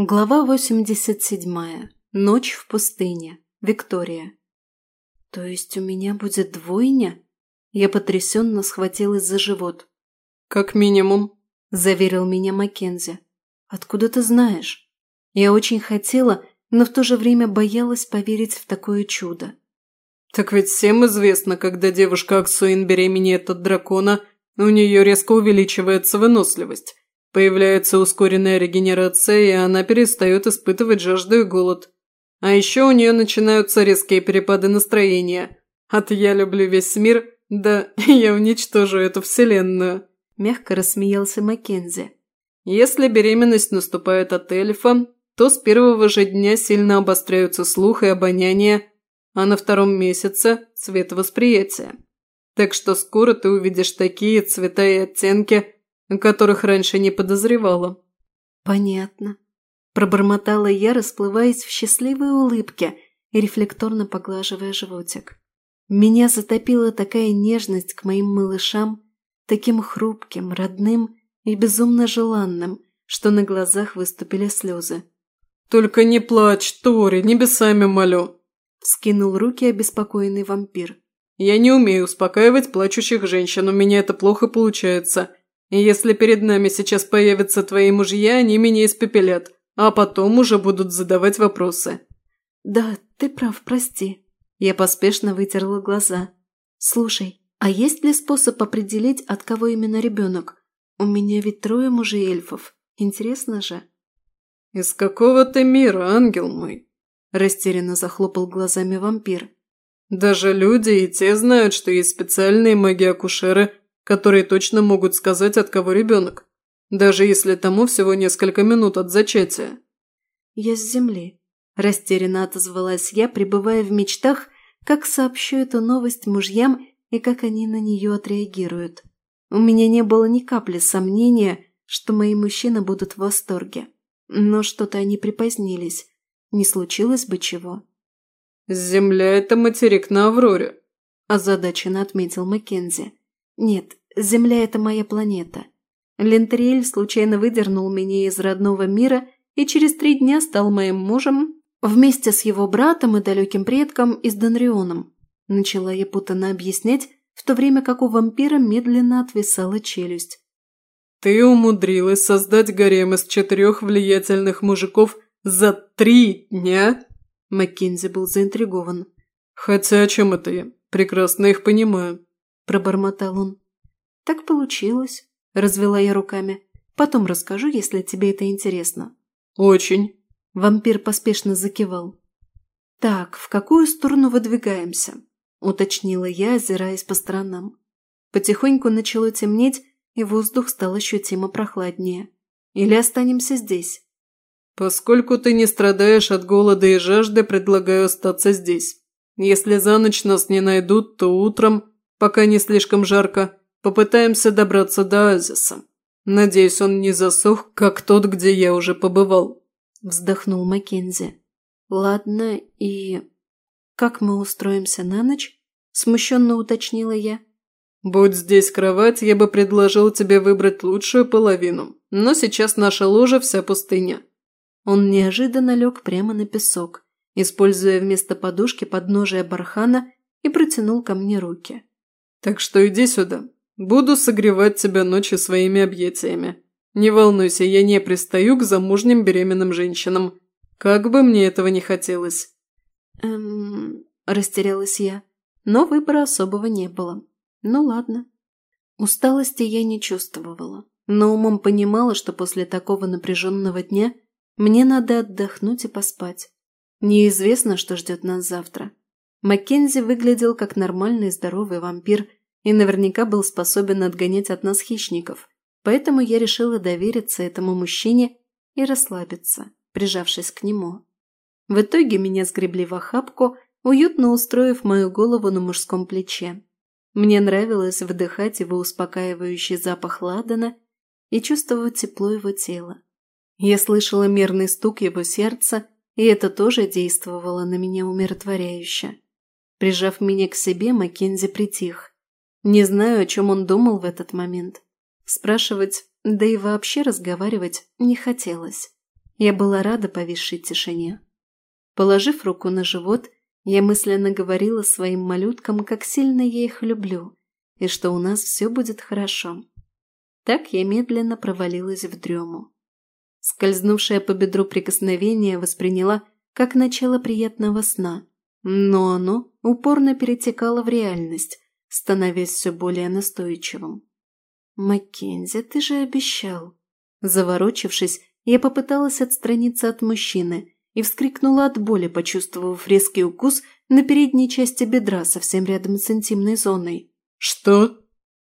Глава 87. Ночь в пустыне. Виктория. То есть у меня будет двойня? Я потрясенно схватилась за живот. Как минимум, заверил меня Маккензи. Откуда ты знаешь? Я очень хотела, но в то же время боялась поверить в такое чудо. Так ведь всем известно, когда девушка Аксуин беременеет от дракона, у нее резко увеличивается выносливость. Появляется ускоренная регенерация, и она перестает испытывать жажду и голод. А еще у нее начинаются резкие перепады настроения. От «я люблю весь мир» да «я уничтожу эту вселенную», – мягко рассмеялся Маккензи. Если беременность наступает от эльфа, то с первого же дня сильно обостряются слух и обоняние, а на втором месяце – цветовосприятие. Так что скоро ты увидишь такие цвета и оттенки – о которых раньше не подозревала». «Понятно», – пробормотала я, расплываясь в счастливой улыбке и рефлекторно поглаживая животик. Меня затопила такая нежность к моим малышам, таким хрупким, родным и безумно желанным, что на глазах выступили слезы. «Только не плачь, Тори, небесами молю!» – вскинул руки обеспокоенный вампир. «Я не умею успокаивать плачущих женщин, у меня это плохо получается. И если перед нами сейчас появятся твои мужья, они меня испепелят, а потом уже будут задавать вопросы». «Да, ты прав, прости». Я поспешно вытерла глаза. «Слушай, а есть ли способ определить, от кого именно ребенок? У меня ведь трое мужей эльфов. Интересно же». «Из какого ты мира, ангел мой?» Растерянно захлопал глазами вампир. «Даже люди и те знают, что есть специальные маги-акушеры, которые точно могут сказать, от кого ребенок, даже если тому всего несколько минут от зачатия. «Я с земли», – растерянно отозвалась я, пребывая в мечтах, как сообщу эту новость мужьям и как они на нее отреагируют. У меня не было ни капли сомнения, что мои мужчины будут в восторге. Но что-то они припозднились. Не случилось бы чего. «Земля – это материк на Авроре», – озадаченно отметил Маккензи. «Нет, Земля – это моя планета. Лентериэль случайно выдернул меня из родного мира и через три дня стал моим мужем вместе с его братом и далеким предком из Донрионом. Начала я путанно объяснять, в то время как у вампира медленно отвисала челюсть. «Ты умудрилась создать гарем из четырех влиятельных мужиков за три дня?» Маккензи был заинтригован. «Хотя о чем это я? Прекрасно их понимаю», – пробормотал он. «Так получилось», – развела я руками. «Потом расскажу, если тебе это интересно». «Очень». Вампир поспешно закивал. «Так, в какую сторону выдвигаемся?» – уточнила я, озираясь по сторонам. Потихоньку начало темнеть, и воздух стал ощутимо прохладнее. Или останемся здесь? «Поскольку ты не страдаешь от голода и жажды, предлагаю остаться здесь. Если за ночь нас не найдут, то утром, пока не слишком жарко, Попытаемся добраться до оазиса. Надеюсь, он не засох, как тот, где я уже побывал», – вздохнул Маккензи. «Ладно, и... как мы устроимся на ночь?» – смущенно уточнила я. «Будь здесь кровать, я бы предложил тебе выбрать лучшую половину, но сейчас наша ложа вся пустыня». Он неожиданно лег прямо на песок, используя вместо подушки подножие бархана и протянул ко мне руки. «Так что иди сюда, Буду согревать тебя ночью своими объятиями. Не волнуйся, я не пристаю к замужним беременным женщинам. Как бы мне этого не хотелось». «Эм...» – растерялась я. Но выбора особого не было. Ну ладно. Усталости я не чувствовала, но умом понимала, что после такого напряженного дня мне надо отдохнуть и поспать. Неизвестно, что ждет нас завтра. Маккензи выглядел как нормальный здоровый вампир – и наверняка был способен отгонять от нас хищников, поэтому я решила довериться этому мужчине и расслабиться, прижавшись к нему. В итоге меня сгребли в охапку, уютно устроив мою голову на мужском плече. Мне нравилось вдыхать его успокаивающий запах ладана и чувствовать тепло его тела. Я слышала мерный стук его сердца, и это тоже действовало на меня умиротворяюще. Прижав меня к себе, Маккензи притих. Не знаю, о чем он думал в этот момент. Спрашивать, да и вообще разговаривать не хотелось. Я была рада повисшей тишине. Положив руку на живот, я мысленно говорила своим малюткам, как сильно я их люблю, и что у нас все будет хорошо. Так я медленно провалилась в дрему. Скользнувшее по бедру прикосновение восприняла как начало приятного сна, но оно упорно перетекало в реальность, становясь все более настойчивым. «Маккензи, ты же обещал!» Заворочившись, я попыталась отстраниться от мужчины и вскрикнула от боли, почувствовав резкий укус на передней части бедра, совсем рядом с интимной зоной. «Что?»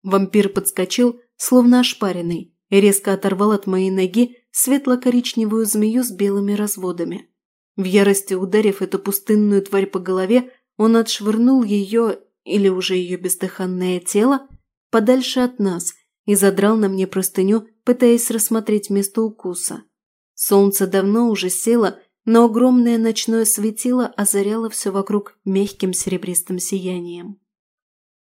Вампир подскочил, словно ошпаренный, и резко оторвал от моей ноги светло-коричневую змею с белыми разводами. В ярости ударив эту пустынную тварь по голове, он отшвырнул ее, или уже ее бездыханное тело, подальше от нас и задрал на мне простыню, пытаясь рассмотреть место укуса. Солнце давно уже село, но огромное ночное светило озаряло все вокруг мягким серебристым сиянием.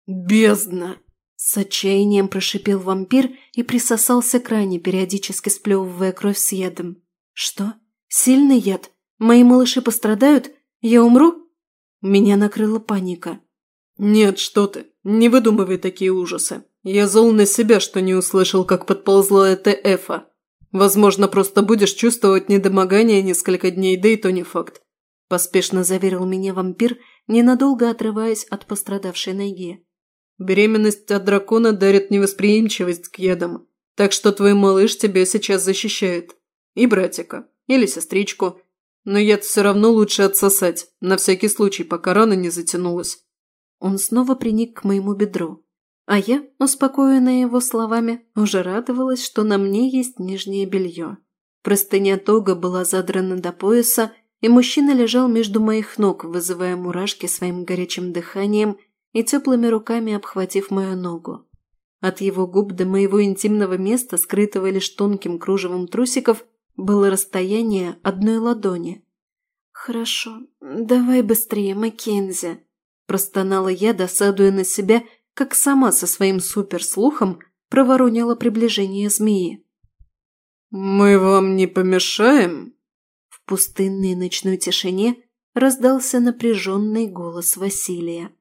«Бездна!» С отчаянием прошипел вампир и присосался к ране, периодически сплевывая кровь с ядом. «Что? Сильный яд? Мои малыши пострадают? Я умру?» Меня накрыла паника. «Нет, что ты, не выдумывай такие ужасы. Я зол на себя, что не услышал, как подползла эта Эфа. Возможно, просто будешь чувствовать недомогание несколько дней, да и то не факт. Поспешно заверил меня вампир, ненадолго отрываясь от пострадавшей ноги. Беременность от дракона дарит невосприимчивость к ядам, так что твой малыш тебя сейчас защищает. И братика, или сестричку. Но яд все равно лучше отсосать, на всякий случай, пока рана не затянулась. Он снова приник к моему бедру. А я, успокоенная его словами, уже радовалась, что на мне есть нижнее белье. Простыня тога была задрана до пояса, и мужчина лежал между моих ног, вызывая мурашки своим горячим дыханием и теплыми руками обхватив мою ногу. От его губ до моего интимного места, скрытого лишь тонким кружевом трусиков, было расстояние одной ладони. «Хорошо, давай быстрее, Маккензи», – простонала я, досадуя на себя – как сама со своим суперслухом проворонила приближение змеи. «Мы вам не помешаем?» В пустынной ночной тишине раздался напряженный голос Василия.